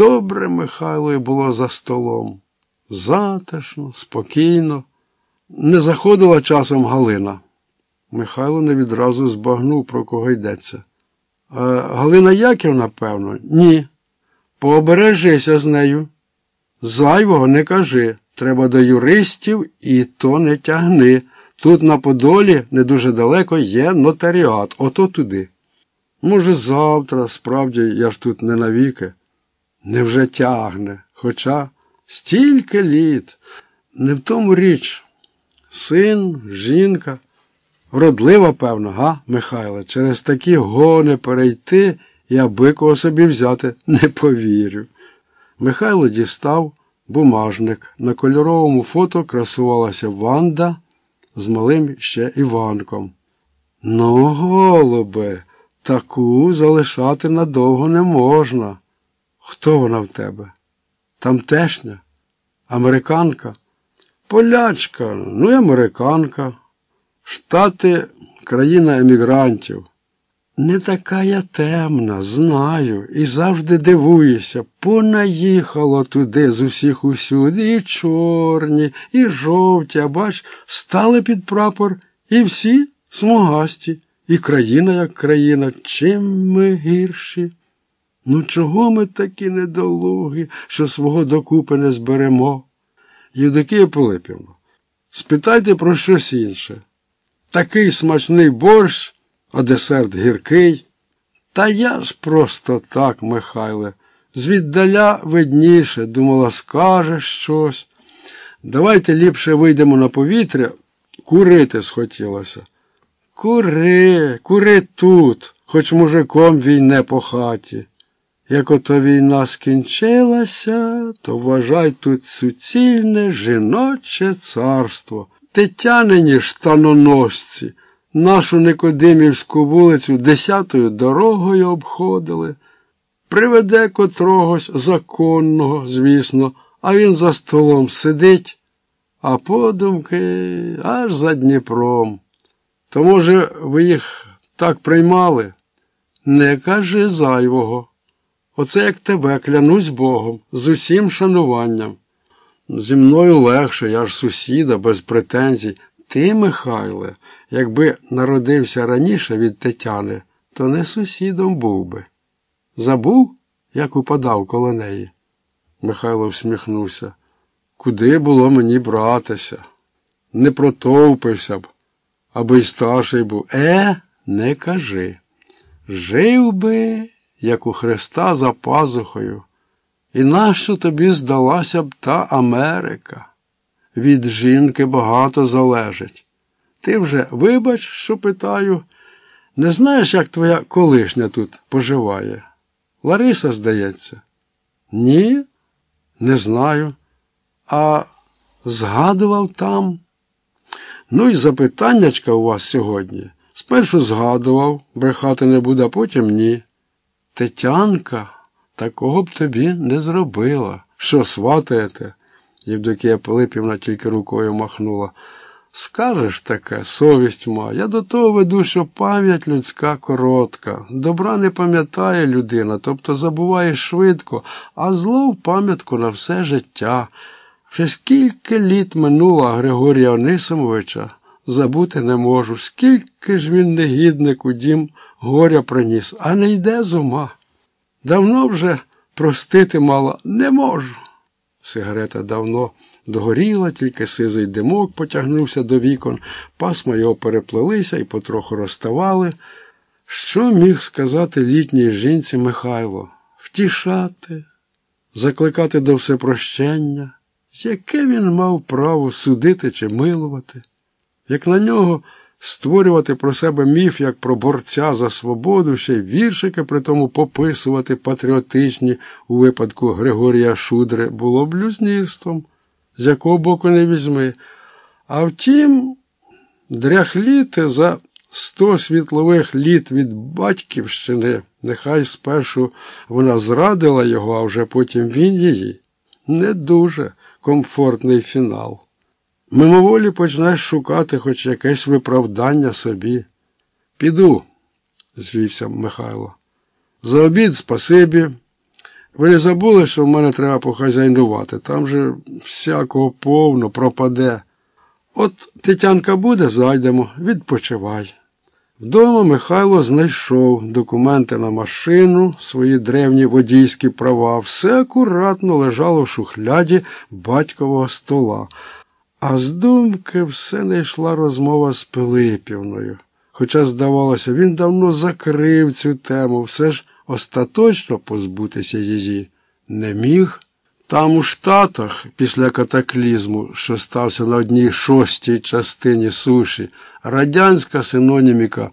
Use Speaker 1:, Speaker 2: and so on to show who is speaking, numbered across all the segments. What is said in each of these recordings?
Speaker 1: Добре Михайлові було за столом. Затишно, спокійно. Не заходила часом Галина. Михайло не відразу збагнув, про кого йдеться. А Галина Яківна, певно, ні. Пообережися з нею. Зайвого не кажи. Треба до юристів і то не тягни. Тут на Подолі не дуже далеко є нотаріат, ото туди. Може, завтра, справді, я ж тут не навіки. Невже тягне, хоча стільки літ. Не в тому річ. Син, жінка. Вродлива, певно, га, Михайло, через такі гони перейти і аби кого собі взяти не повірю. Михайло дістав бумажник. На кольоровому фото красувалася Ванда з малим ще Іванком. Ну, голубе, таку залишати надовго не можна. Хто вона в тебе? Тамтешня? Американка? Полячка, ну і американка. Штати країна емігрантів. Не така я темна, знаю, і завжди дивуюся. Понаїхало туди з усіх усюди, і чорні, і жовті, а бач, стали під прапор, і всі смугасті, і країна, як країна, чим ми гірші? Ну, чого ми такі недолуги, що свого докупи не зберемо? Євдокія Пилипівна, спитайте про щось інше. Такий смачний борщ, а десерт гіркий. Та я ж просто так, Михайле, звіддаля видніше, думала, скажеш щось. Давайте ліпше вийдемо на повітря, курити схотілося. Кури, кури тут, хоч мужиком війне по хаті. Як ото війна скінчилася, то вважай тут суцільне жіноче царство. Тетянині штаноносці, нашу Никодимівську вулицю десятою дорогою обходили. Приведе котрогось законного, звісно, а він за столом сидить, а подумки аж за Дніпром. То, може, ви їх так приймали? Не кажи зайвого. Оце як тебе, клянусь Богом, з усім шануванням. Зі мною легше, я ж сусіда, без претензій. Ти, Михайле, якби народився раніше від Тетяни, то не сусідом був би. Забув, як упадав коло неї? Михайло всміхнувся. Куди було мені братися? Не протовпився б, аби й старший був. Е, не кажи. Жив би, як у Христа за пазухою. І нащо тобі здалася б та Америка? Від жінки багато залежить. Ти вже, вибач, що питаю, не знаєш, як твоя колишня тут поживає? Лариса, здається? Ні, не знаю. А згадував там. Ну і запитаннячка у вас сьогодні. Спершу згадував, брехати не буде, а потім ні. Тетянка такого б тобі не зробила. Що сватаєте? Євдокія Пилипівна тільки рукою махнула. Скажеш таке, совість ма, я до того веду, що пам'ять людська коротка. Добра не пам'ятає людина, тобто забуває швидко, а зло в пам'ятку на все життя. Вже скільки літ минуло Григорія Онисимовича, забути не можу, скільки ж він негідник у дім горя приніс, а не йде з ума. Давно вже простити мало не можу. Сигарета давно догоріла, тільки сизий димок потягнувся до вікон, пасма його переплелися і потроху розставали. Що міг сказати літній жінці Михайло? Втішати, закликати до всепрощення, яке він мав право судити чи милувати, як на нього створювати про себе міф як про борця за свободу, ще й віршики при тому пописувати патріотичні у випадку Григорія Шудри було блюзнірством, з якого боку не візьми. А втім, дряхліти за сто світлових літ від батьківщини, нехай спершу вона зрадила його, а вже потім він її. Не дуже комфортний фінал. Мимоволі почнеш шукати хоч якесь виправдання собі. Піду, звівся Михайло. За обід спасибі. Ви не забули, що в мене треба похазяйнувати. Там же всякого повно пропаде. От Тетянка буде, зайдемо, відпочивай. Вдома Михайло знайшов документи на машину, свої древні водійські права. Все акуратно лежало в шухляді батькового стола. А з думки все не йшла розмова з Пилипівною. Хоча, здавалося, він давно закрив цю тему, все ж остаточно позбутися її не міг. Там у Штатах, після катаклізму, що стався на одній шостій частині суші, радянська синоніміка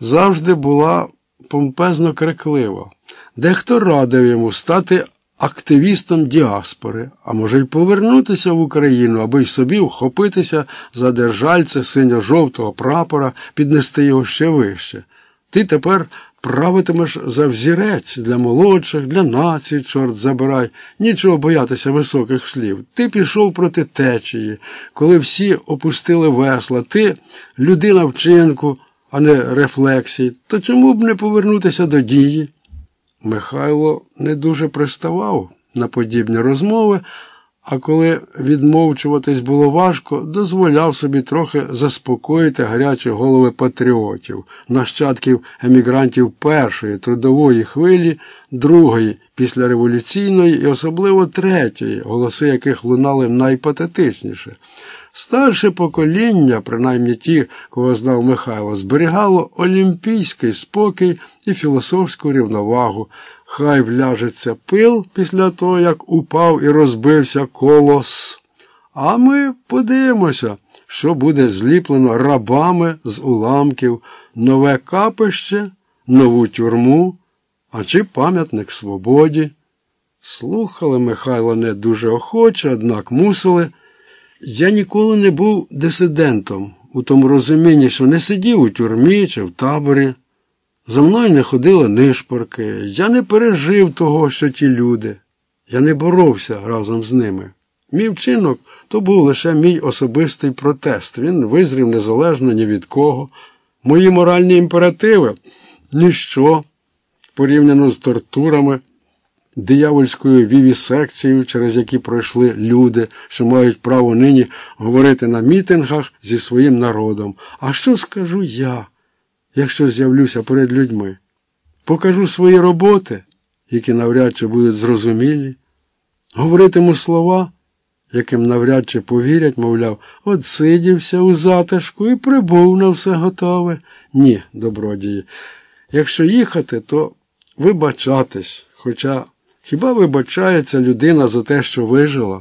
Speaker 1: завжди була помпезно криклива. Дехто радив йому стати активістом діаспори, а може й повернутися в Україну, аби й собі вхопитися за держальце синьо-жовтого прапора, піднести його ще вище. Ти тепер правитимеш за взірець для молодших, для нації, чорт забирай, нічого боятися високих слів. Ти пішов проти течії, коли всі опустили весла, ти людина вчинку, а не рефлексій, то чому б не повернутися до дії? Михайло не дуже приставав на подібні розмови, а коли відмовчуватись було важко, дозволяв собі трохи заспокоїти гарячі голови патріотів, нащадків емігрантів першої трудової хвилі, другої післяреволюційної і особливо третьої, голоси яких лунали найпатетичніше. Старше покоління, принаймні ті, кого знав Михайло, зберігало олімпійський спокій і філософську рівновагу. Хай вляжеться пил після того, як упав і розбився колос. А ми подивимося, що буде зліплено рабами з уламків, нове капище, нову тюрму, а чи пам'ятник свободі. Слухали Михайло не дуже охоче, однак мусили. Я ніколи не був дисидентом у тому розумінні, що не сидів у тюрмі чи в таборі. За мною не ходили нишпорки. Я не пережив того, що ті люди. Я не боровся разом з ними. Мій вчинок то був лише мій особистий протест. Він визрів незалежно ні від кого. Мої моральні імперативи ніщо порівняно з тортурами диявольською вівісекцією, через які пройшли люди, що мають право нині говорити на мітингах зі своїм народом. А що скажу я, якщо з'явлюся перед людьми? Покажу свої роботи, які навряд чи будуть зрозумілі, говоритиму слова, яким навряд чи повірять, мовляв, от сидівся у затишку і прибув на все готове. Ні, добродії. Якщо їхати, то вибачатись, хоча Хіба вибачається людина за те, що вижила?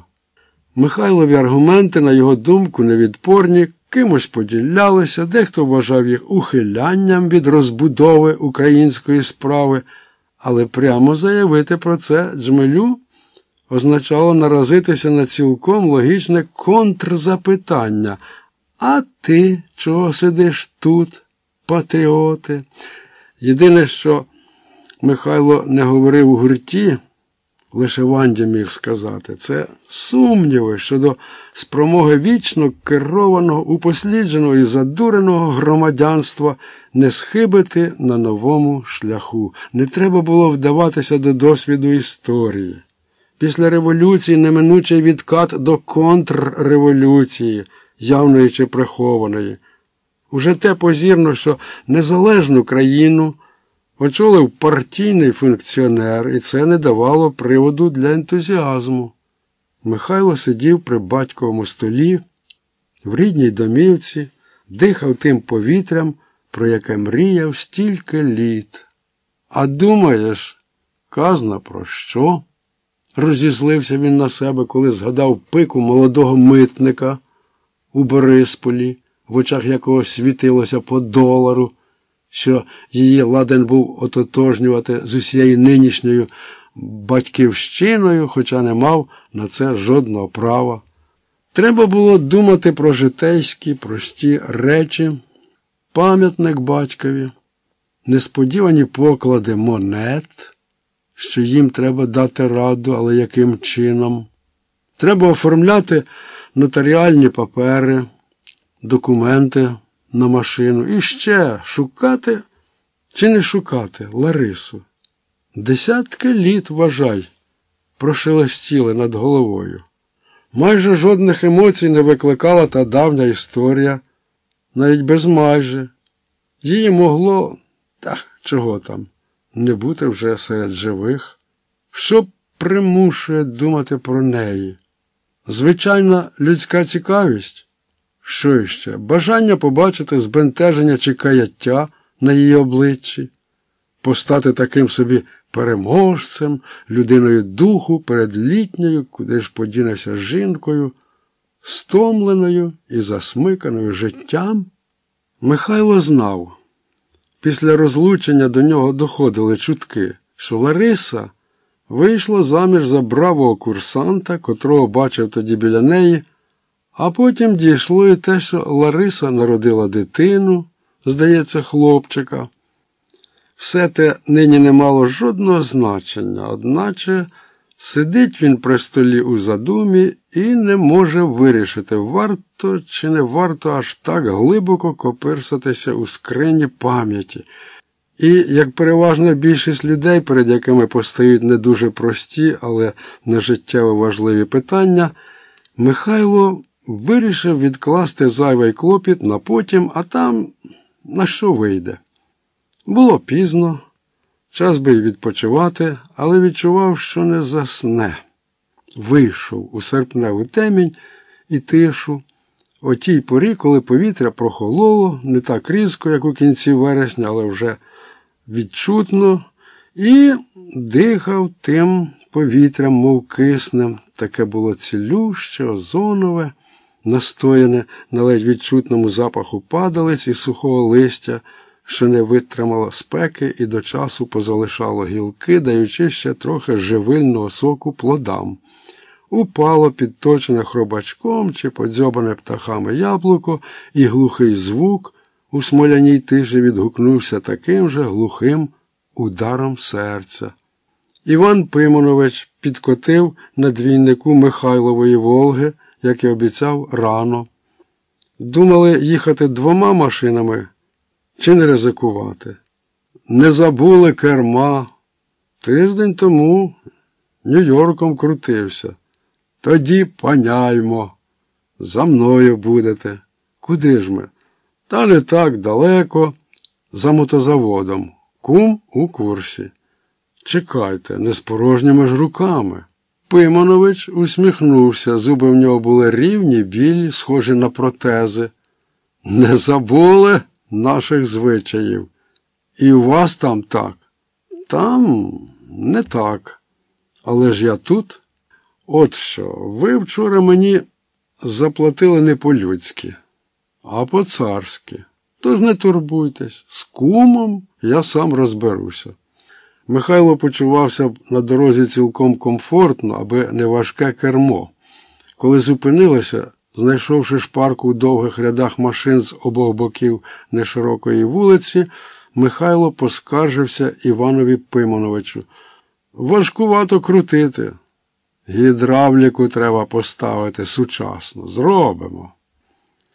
Speaker 1: Михайлові аргументи, на його думку, невідпорні, кимось поділялися, дехто вважав їх ухилянням від розбудови української справи, але прямо заявити про це джмелю означало наразитися на цілком логічне контрзапитання. А ти чого сидиш тут, патріоти? Єдине, що Михайло не говорив у гурті, лише Вандя міг сказати, це сумніви щодо спромоги вічно керованого, упослідженого і задуреного громадянства не схибити на новому шляху. Не треба було вдаватися до досвіду історії. Після революції неминучий відкат до контрреволюції, явної чи прихованої. Уже те позірно, що незалежну країну очолив партійний функціонер, і це не давало приводу для ентузіазму. Михайло сидів при батьковому столі, в рідній домівці, дихав тим повітрям, про яке мріяв стільки літ. А думаєш, казна про що? Розізлився він на себе, коли згадав пику молодого митника у Борисполі, в очах якого світилося по долару що її ладен був ототожнювати з усією нинішньою батьківщиною, хоча не мав на це жодного права. Треба було думати про житейські, прості речі, пам'ятник батькові, несподівані поклади монет, що їм треба дати раду, але яким чином. Треба оформляти нотаріальні папери, документи на машину і ще шукати чи не шукати Ларису. Десятки літ, вважай, прошелестіли над головою. Майже жодних емоцій не викликала та давня історія, навіть без майже. Її могло, та чого там, не бути вже серед живих. Що примушує думати про неї? Звичайна людська цікавість. Що іще? Бажання побачити збентеження чи каяття на її обличчі, постати таким собі переможцем, людиною духу перед літньою, куди ж подінеся жінкою, стомленою і засмиканою життям. Михайло знав. Після розлучення до нього доходили чутки, що Лариса вийшла заміж за бравого курсанта, котрого бачив тоді біля неї, а потім дійшло і те, що Лариса народила дитину, здається, хлопчика. Все те нині не мало жодного значення, одначе сидить він при столі у задумі і не може вирішити, варто чи не варто аж так глибоко копирсатися у скрині пам'яті. І, як переважно більшість людей, перед якими постають не дуже прості, але не життєво важливі питання, Михайло вирішив відкласти зайвий клопіт на потім, а там на що вийде. Було пізно, час би й відпочивати, але відчував, що не засне. Вийшов у серпневу темінь і тишу. О тій порі, коли повітря прохололо, не так різко, як у кінці вересня, але вже відчутно, і дихав тим повітрям, мов киснем, таке було цілюще, озонове, настояне на ледь відчутному запаху падалиць і сухого листя що не витримало спеки і до часу позалишало гілки, даючи ще трохи живильного соку плодам. Упало підточене хробачком чи подзьобане птахами яблуко, і глухий звук у смоляній тиші відгукнувся таким же глухим ударом серця. Іван Пимонович підкотив на двійнику Михайлової Волги, як і обіцяв, рано. Думали їхати двома машинами чи не ризикувати. Не забули керма. Тиждень тому Нью-Йорком крутився. Тоді паняймо. За мною будете. Куди ж ми? Та не так далеко, за мотозаводом. Кум у курсі. Чекайте, не з порожніми ж руками. Пимонович усміхнувся, зуби в нього були рівні, білі, схожі на протези. Не забули? наших звичаїв. І у вас там так? Там не так. Але ж я тут. От що, ви вчора мені заплатили не по-людськи, а по-царськи. Тож не турбуйтесь, з кумом я сам розберуся. Михайло почувався на дорозі цілком комфортно, аби не важке кермо. Коли зупинилося, Знайшовши шпарку у довгих рядах машин з обох боків неширокої вулиці, Михайло поскаржився Іванові Пимоновичу. Важкувато крутити. Гідравліку треба поставити сучасно. Зробимо.